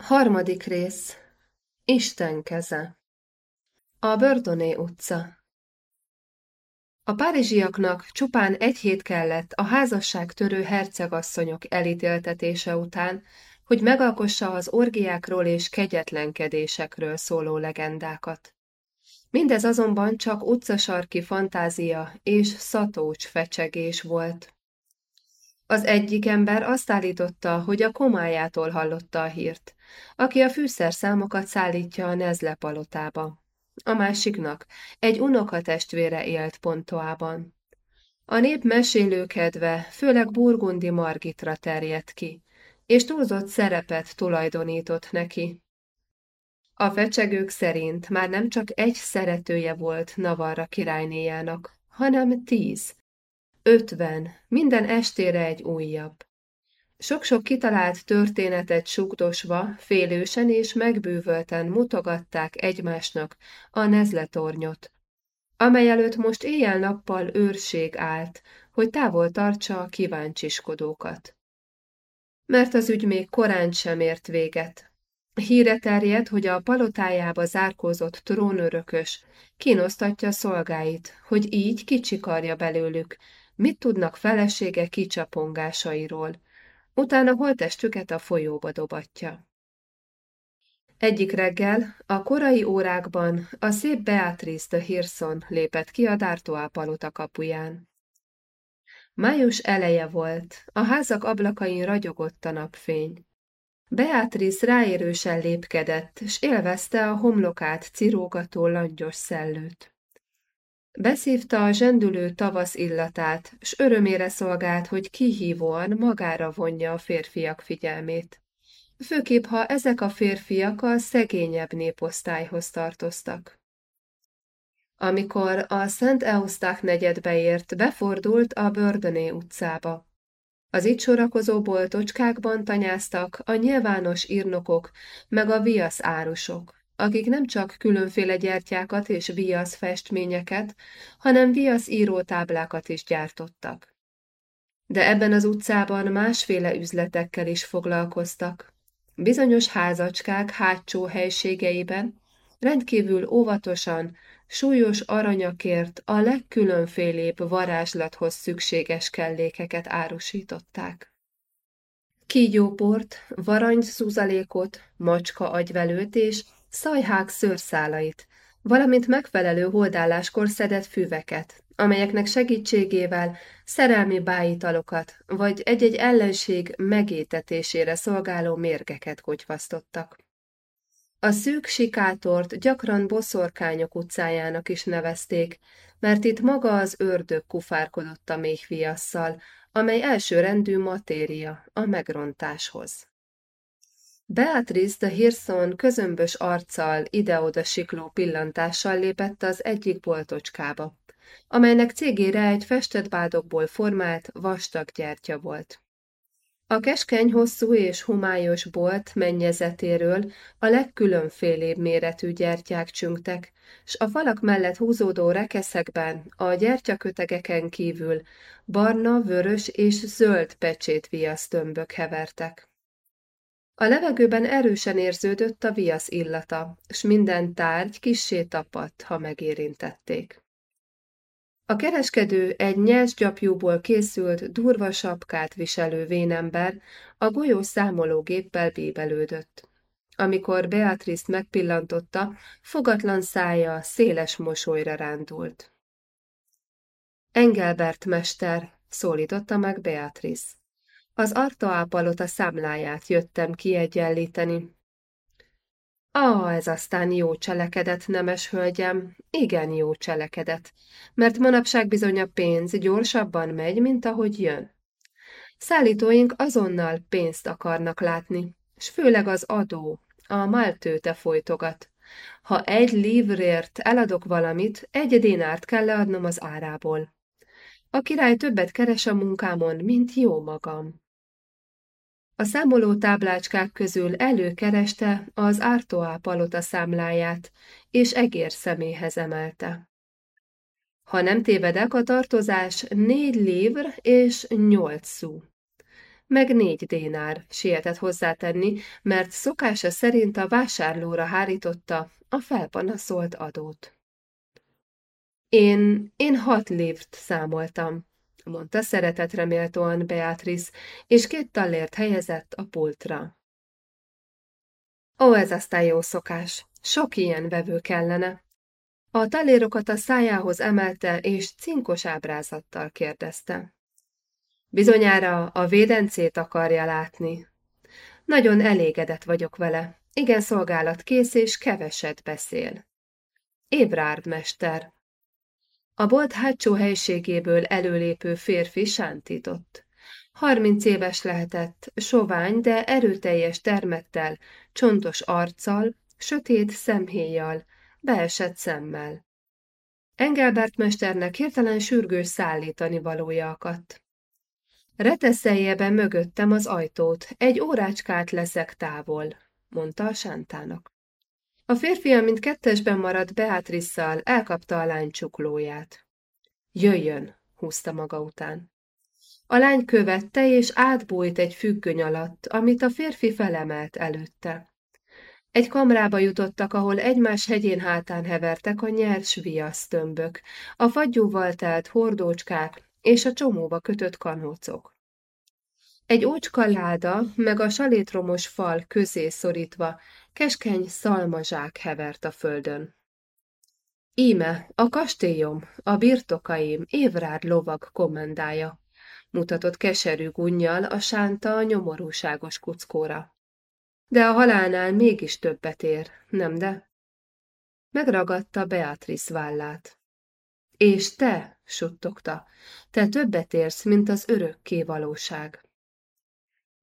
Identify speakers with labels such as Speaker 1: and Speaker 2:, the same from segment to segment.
Speaker 1: Harmadik rész Isten keze A Bördoné utca A párizsiaknak csupán egy hét kellett a házasság törő hercegasszonyok elítéltetése után, hogy megalkossa az orgiákról és kegyetlenkedésekről szóló legendákat. Mindez azonban csak utcasarki fantázia és szatócs fecsegés volt. Az egyik ember azt állította, hogy a komájától hallotta a hírt, aki a fűszerszámokat szállítja a Nezle palotába. A másiknak egy unokatestvére élt Pontoában. A nép mesélőkedve főleg Burgundi Margitra terjedt ki, és túlzott szerepet tulajdonított neki. A fecsegők szerint már nem csak egy szeretője volt Navarra királynéjának, hanem tíz, ötven, minden estére egy újabb. Sok-sok kitalált történetet sugdosva, félősen és megbűvölten mutogatták egymásnak a nezletornyot, amely előtt most éjjel-nappal őrség állt, hogy távol tartsa a kíváncsiskodókat. Mert az ügy még korán sem ért véget. Híre terjed, hogy a palotájába zárkózott trónörökös kínosztatja szolgáit, hogy így kicsikarja belőlük, mit tudnak felesége kicsapongásairól, utána holtestüket a folyóba dobatja. Egyik reggel, a korai órákban a szép Beatrice de Hirson lépett ki a D'Artois palota kapuján. Május eleje volt, a házak ablakain ragyogott a napfény. Beatrice ráérősen lépkedett, s élvezte a homlokát cirógató langyos szellőt. Beszívta a zsendülő tavasz illatát, s örömére szolgált, hogy kihívóan magára vonja a férfiak figyelmét. Főképp, ha ezek a férfiak a szegényebb néposztályhoz tartoztak. Amikor a Szent Eustach negyedbe ért, befordult a Bördöné utcába. Az itt sorakozó boltocskákban tanyáztak a nyilvános írnokok meg a viasz árusok akik nem csak különféle gyertyákat és viasz festményeket, hanem viasz írótáblákat is gyártottak. De ebben az utcában másféle üzletekkel is foglalkoztak. Bizonyos házacskák hátsó helységeiben rendkívül óvatosan, súlyos aranyakért a legkülönfélébb varázslathoz szükséges kellékeket árusították. Kígyóport, varangyszúzalékot, macska agyvelőt és szajhák szőrszálait, valamint megfelelő holdálláskor szedett füveket, amelyeknek segítségével szerelmi bájitalokat vagy egy-egy ellenség megétetésére szolgáló mérgeket kocsvasztottak. A szűk sikátort gyakran boszorkányok utcájának is nevezték, mert itt maga az ördög kufárkodott a méhviasszal, amely elsőrendű matéria a megrontáshoz. Beatrice de Hirson közömbös arccal, ide-oda sikló pillantással lépett az egyik boltocskába, amelynek cégére egy festett bádokból formált, vastag gyertya volt. A keskeny, hosszú és humályos bolt mennyezetéről a legkülönfélébb méretű gyertyák csüngtek, s a falak mellett húzódó rekeszekben a gyertyakötegeken kívül barna, vörös és zöld pecsét viasztömbök hevertek. A levegőben erősen érződött a viasz illata, s minden tárgy kissé tapadt, ha megérintették. A kereskedő egy nyers gyapjúból készült, durva sapkát viselő vénember a golyó számológéppel bébelődött. Amikor Beatrice megpillantotta, fogatlan szája széles mosolyra rándult. Engelbert mester, szólította meg Beatrice. Az Artoá palota számláját jöttem kiegyenlíteni. Ah, ez aztán jó cselekedet, nemes hölgyem, igen jó cselekedet, mert manapság bizony a pénz gyorsabban megy, mint ahogy jön. Szállítóink azonnal pénzt akarnak látni, s főleg az adó, a maltőte folytogat. Ha egy livrért eladok valamit, egy dinárt kell leadnom az árából. A király többet keres a munkámon, mint jó magam. A számoló táblácskák közül előkereste az Artoá palota számláját, és egér szeméhez emelte. Ha nem tévedek, a tartozás négy livr és nyolc szú. meg négy dénár, sietett hozzátenni, mert szokása szerint a vásárlóra hárította a felpanaszolt adót. Én, én hat livt számoltam, mondta szeretetre méltóan Beatrice, és két tallért helyezett a pultra. Ó, ez aztán jó szokás. Sok ilyen vevő kellene. A talérokat a szájához emelte, és cinkos ábrázattal kérdezte. Bizonyára a védencét akarja látni. Nagyon elégedett vagyok vele. Igen szolgálat kész és keveset beszél. Ébrárd mester. A bolt hátsó helységéből előlépő férfi sántított. Harminc éves lehetett, sovány, de erőteljes termettel, csontos arccal, sötét szemhéjjal, beesett szemmel. Engelbert mesternek hirtelen sürgős szállítani valója akadt. Reteszelje be mögöttem az ajtót, egy órácskát leszek távol, mondta a sántának. A férfi, amint kettesben maradt Beatrisszal, elkapta a lány csuklóját. Jöjjön, húzta maga után. A lány követte, és átbújt egy függöny alatt, amit a férfi felemelt előtte. Egy kamrába jutottak, ahol egymás hegyén hátán hevertek a nyers viasztömbök, a fagyúval telt hordócskák és a csomóba kötött kanócok. Egy ócska láda, meg a salétromos fal közé szorítva, keskeny szalmazsák hevert a földön. Íme, a kastélyom, a birtokaim, évrád lovag kommendája, mutatott keserű gunnyal a sánta a nyomorúságos kuckóra. De a halálnál mégis többet ér, nem de? Megragadta Beatrice vállát. És te, suttogta, te többet érsz, mint az örökké valóság.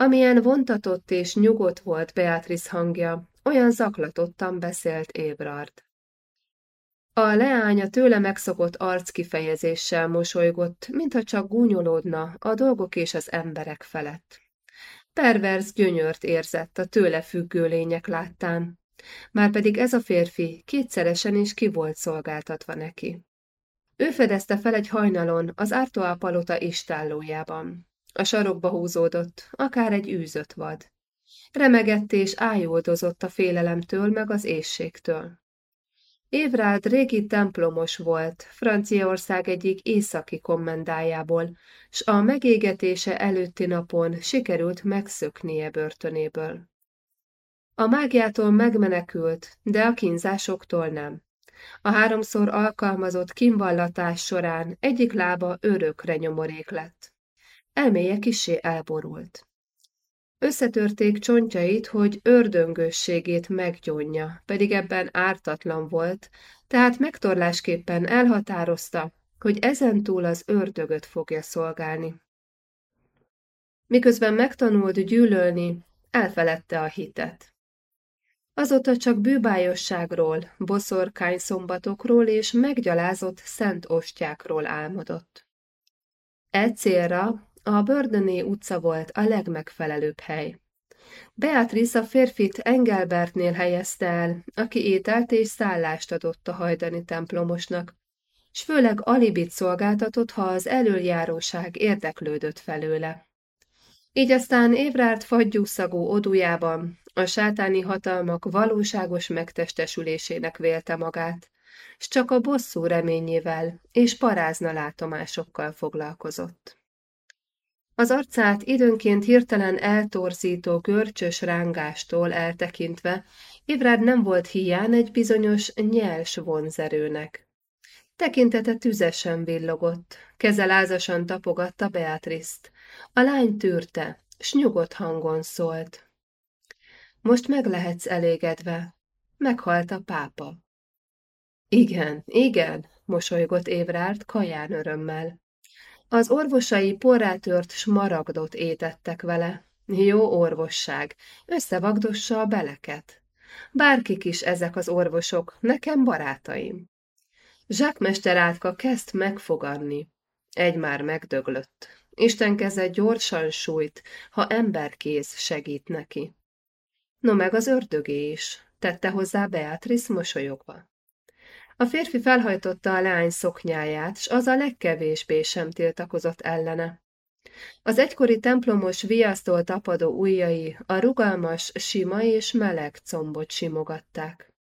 Speaker 1: Amilyen vontatott és nyugodt volt Beatrice hangja, olyan zaklatottan beszélt Ébrard. A leánya tőle megszokott arckifejezéssel mosolygott, mintha csak gúnyolódna a dolgok és az emberek felett. Perverz gyönyört érzett a tőle függő lények láttán, márpedig ez a férfi kétszeresen is ki volt szolgáltatva neki. Ő fedezte fel egy hajnalon az Ártoá palota istállójában. A sarokba húzódott, akár egy űzött vad. Remegett és ájuldozott a félelemtől meg az éjségtől. Évrád régi templomos volt, Franciaország egyik északi kommendájából, s a megégetése előtti napon sikerült megszöknie börtönéből. A mágiától megmenekült, de a kínzásoktól nem. A háromszor alkalmazott kínvallatás során egyik lába örökre nyomorék lett. Elméje kisé elborult. Összetörték csontjait, hogy ördöngösségét meggyónja, pedig ebben ártatlan volt, tehát megtorlásképpen elhatározta, hogy ezentúl az ördögöt fogja szolgálni. Miközben megtanult gyűlölni, elfeledte a hitet. Azóta csak bűbájosságról, boszorkány szombatokról és meggyalázott szent ostyákról álmodott. E célra a Bördöné utca volt a legmegfelelőbb hely. Beatrice a férfit Engelbertnél helyezte el, aki ételt és szállást adott a hajdani templomosnak, s főleg alibit szolgáltatott, ha az elöljáróság érdeklődött felőle. Így aztán Évrárt fagyúszagú odujában a sátáni hatalmak valóságos megtestesülésének vélte magát, s csak a bosszú reményével és parázna látomásokkal foglalkozott. Az arcát időnként hirtelen eltorzító görcsös rángástól eltekintve, Ivrád nem volt hiány egy bizonyos nyels vonzerőnek. Tekintete tüzesen villogott, keze lázasan tapogatta Beatriszt. A lány tűrte, s nyugodt hangon szólt. Most meg lehetsz elégedve. Meghalt a pápa. Igen, igen, mosolygott Évrárd kaján örömmel. Az orvosai porrátört smaragdot étettek vele. Jó orvosság, összevagdossa a beleket. Bárkik is ezek az orvosok, nekem barátaim. Zsákmester átka kezd megfogadni. Egy már megdöglött. Isten keze gyorsan sújt, ha emberkéz segít neki. No meg az ördögé is, tette hozzá Beatrice mosolyogva. A férfi felhajtotta a lány szoknyáját, s az a legkevésbé sem tiltakozott ellene. Az egykori templomos viasztól tapadó ujjai a rugalmas, sima és meleg combot simogatták.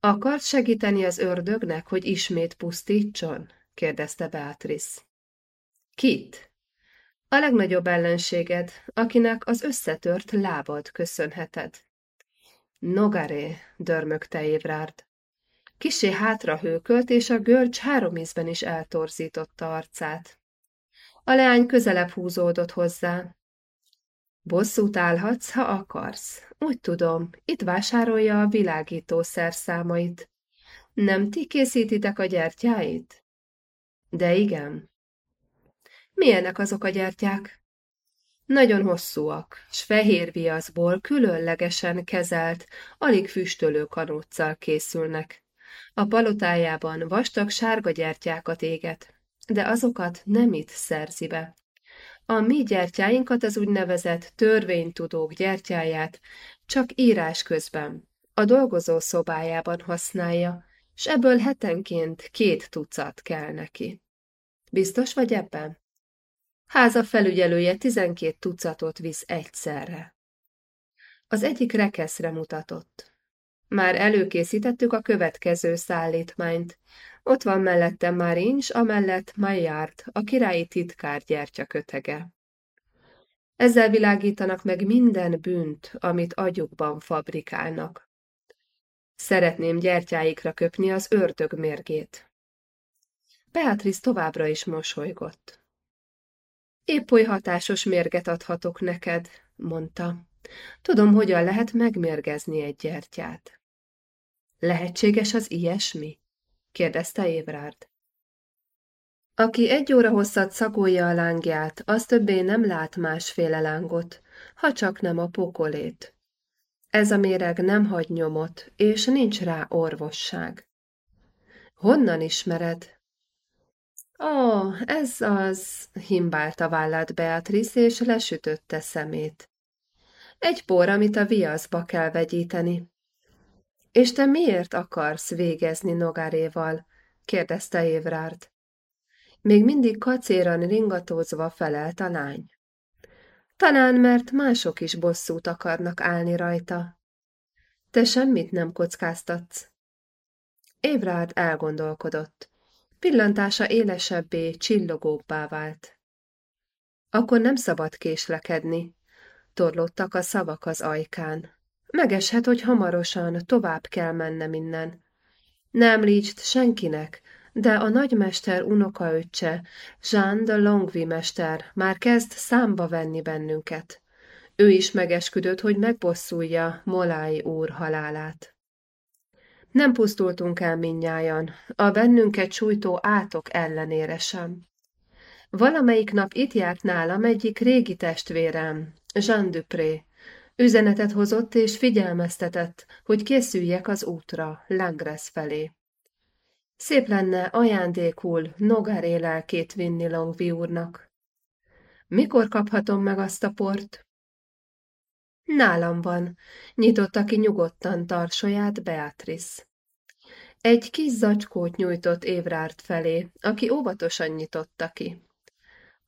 Speaker 1: Akart segíteni az ördögnek, hogy ismét pusztítson? kérdezte Beatrice. Kit? A legnagyobb ellenséged, akinek az összetört lábad köszönheted. Nogaré, dörmögte Évrárd. Kisé hátra hőkölt, és a görcs három ízben is eltorzította arcát. A leány közelebb húzódott hozzá. Bosszút állhatsz, ha akarsz. Úgy tudom, itt vásárolja a világító szerszámait. Nem ti készítitek a gyertyáit? De igen. Milyenek azok a gyertyák? Nagyon hosszúak, s fehér viaszból különlegesen kezelt, alig füstölő kanóccal készülnek. A palotájában vastag sárga gyertyákat éget, de azokat nem itt szerzi be. A mi gyertyáinkat az úgynevezett törvénytudók gyertyáját csak írás közben, a dolgozó szobájában használja, s ebből hetenként két tucat kell neki. Biztos vagy ebben? Háza felügyelője tizenkét tucatot visz egyszerre. Az egyik rekeszre mutatott. Már előkészítettük a következő szállítmányt. Ott van mellettem már Incs, amellett Maillard, a királyi titkár gyertya kötege. Ezzel világítanak meg minden bűnt, amit agyukban fabrikálnak. Szeretném gyertyáikra köpni az ördög mérgét. Beatrice továbbra is mosolygott. Épp oly hatásos mérget adhatok neked, mondta. Tudom, hogyan lehet megmérgezni egy gyertyát. Lehetséges az ilyesmi? kérdezte Évrárd. Aki egy óra hosszat szagolja a lángját, az többé nem lát másféle lángot, ha csak nem a pokolét. Ez a méreg nem hagy nyomot, és nincs rá orvosság. Honnan ismered? Ó, ez az, himbálta vállát Beatrice, és lesütötte szemét. Egy por, amit a viaszba kell vegyíteni. És te miért akarsz végezni Nogáréval? kérdezte Évrárd. Még mindig kacéran ringatózva felelt a lány. Talán, mert mások is bosszút akarnak állni rajta. Te semmit nem kockáztatsz. Évrárd elgondolkodott. Pillantása élesebbé, csillogóbbá vált. Akkor nem szabad késlekedni. Torlottak a szavak az ajkán. Megeshet, hogy hamarosan tovább kell mennem innen. Nem említsd senkinek, de a nagymester unokaöccse, Jean de Longvi mester már kezd számba venni bennünket. Ő is megesküdött, hogy megbosszulja Molái úr halálát. Nem pusztultunk el minnyájan, a bennünket sújtó átok ellenére sem. Valamelyik nap itt járt nálam egyik régi testvérem, Jean Dupré, Üzenetet hozott és figyelmeztetett, hogy készüljek az útra, Langres felé. Szép lenne ajándékul Nogaré lelkét vinni Longvi úrnak. Mikor kaphatom meg azt a port? Nálam van, nyitotta ki nyugodtan tarsaját Beatrice. Egy kis zacskót nyújtott Évrárt felé, aki óvatosan nyitotta ki.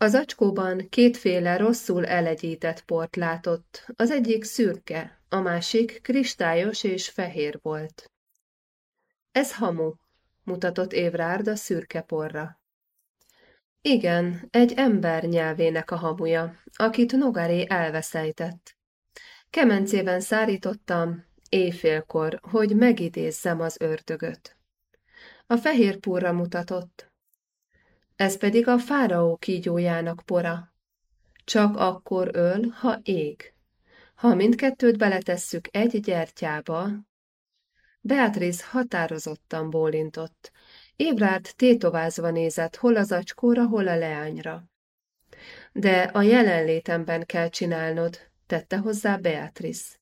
Speaker 1: Az acskóban kétféle rosszul elegyített port látott, az egyik szürke, a másik kristályos és fehér volt. Ez hamu, mutatott Évrárd a szürke porra. Igen, egy ember nyelvének a hamuja, akit Nogaré elveszejtett. Kemencében szárítottam, éjfélkor, hogy megidézzem az ördögöt. A fehér purra mutatott, ez pedig a fáraó kígyójának pora. Csak akkor öl, ha ég. Ha mindkettőt beletesszük egy gyertyába, Beatrice határozottan bólintott. Ébrárt tétovázva nézett hol az acskóra, hol a leányra. De a jelenlétemben kell csinálnod, tette hozzá Beatrice.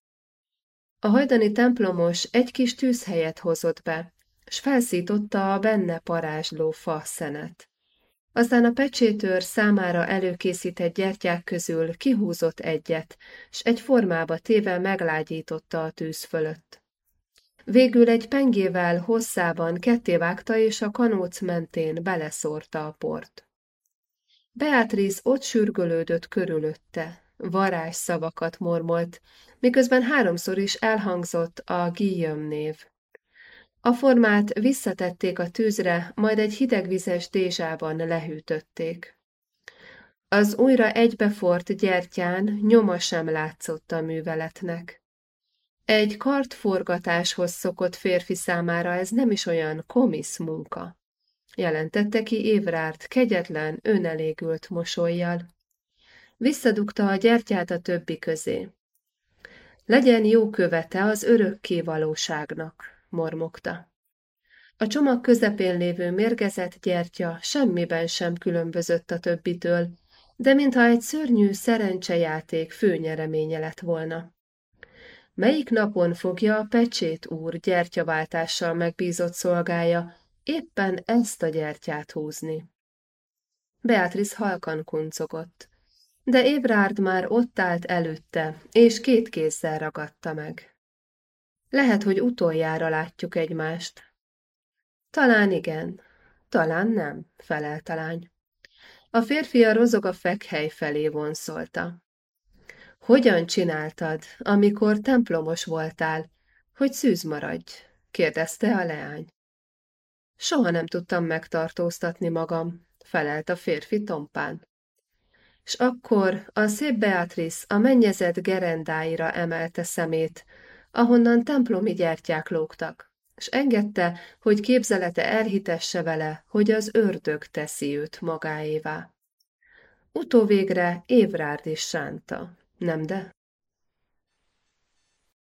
Speaker 1: A hajdani templomos egy kis tűzhelyet hozott be, s felszította a benne parázsló fa szenet. Aztán a pecsétőr számára előkészített gyertyák közül kihúzott egyet, s egy formába téve meglágyította a tűz fölött. Végül egy pengével hosszában kettévágta, és a kanóc mentén beleszórta a port. Beatrice ott sürgölődött körülötte, varázs szavakat mormolt, miközben háromszor is elhangzott a Guillaume név. A formát visszatették a tűzre, majd egy hidegvizes dézsában lehűtötték. Az újra egybefort gyertyán nyoma sem látszott a műveletnek. Egy kartforgatáshoz szokott férfi számára ez nem is olyan komisz munka, jelentette ki Évrárt kegyetlen, önelégült mosolyjal. Visszadugta a gyertyát a többi közé. Legyen jó követe az örökké valóságnak, mormogta. A csomag közepén lévő mérgezett gyertya semmiben sem különbözött a többitől, de mintha egy szörnyű szerencsejáték főnyereménye lett volna. Melyik napon fogja a pecsét úr gyertyaváltással megbízott szolgája éppen ezt a gyertyát húzni? Beatrice halkan kuncogott, de Ébrárd már ott állt előtte, és két kézzel ragadta meg. Lehet, hogy utoljára látjuk egymást. Talán igen, talán nem, felelt a lány. A férfi a rozog a fekhely felé vonszolta. Hogyan csináltad, amikor templomos voltál, hogy szűz maradj? kérdezte a leány. Soha nem tudtam megtartóztatni magam, felelt a férfi tompán. És akkor a szép Beatrice a mennyezet gerendáira emelte szemét, ahonnan templomi gyertyák lógtak, és engedte, hogy képzelete elhitesse vele, hogy az ördög teszi őt magáévá. Utóvégre Évrárd is sánta, nem de?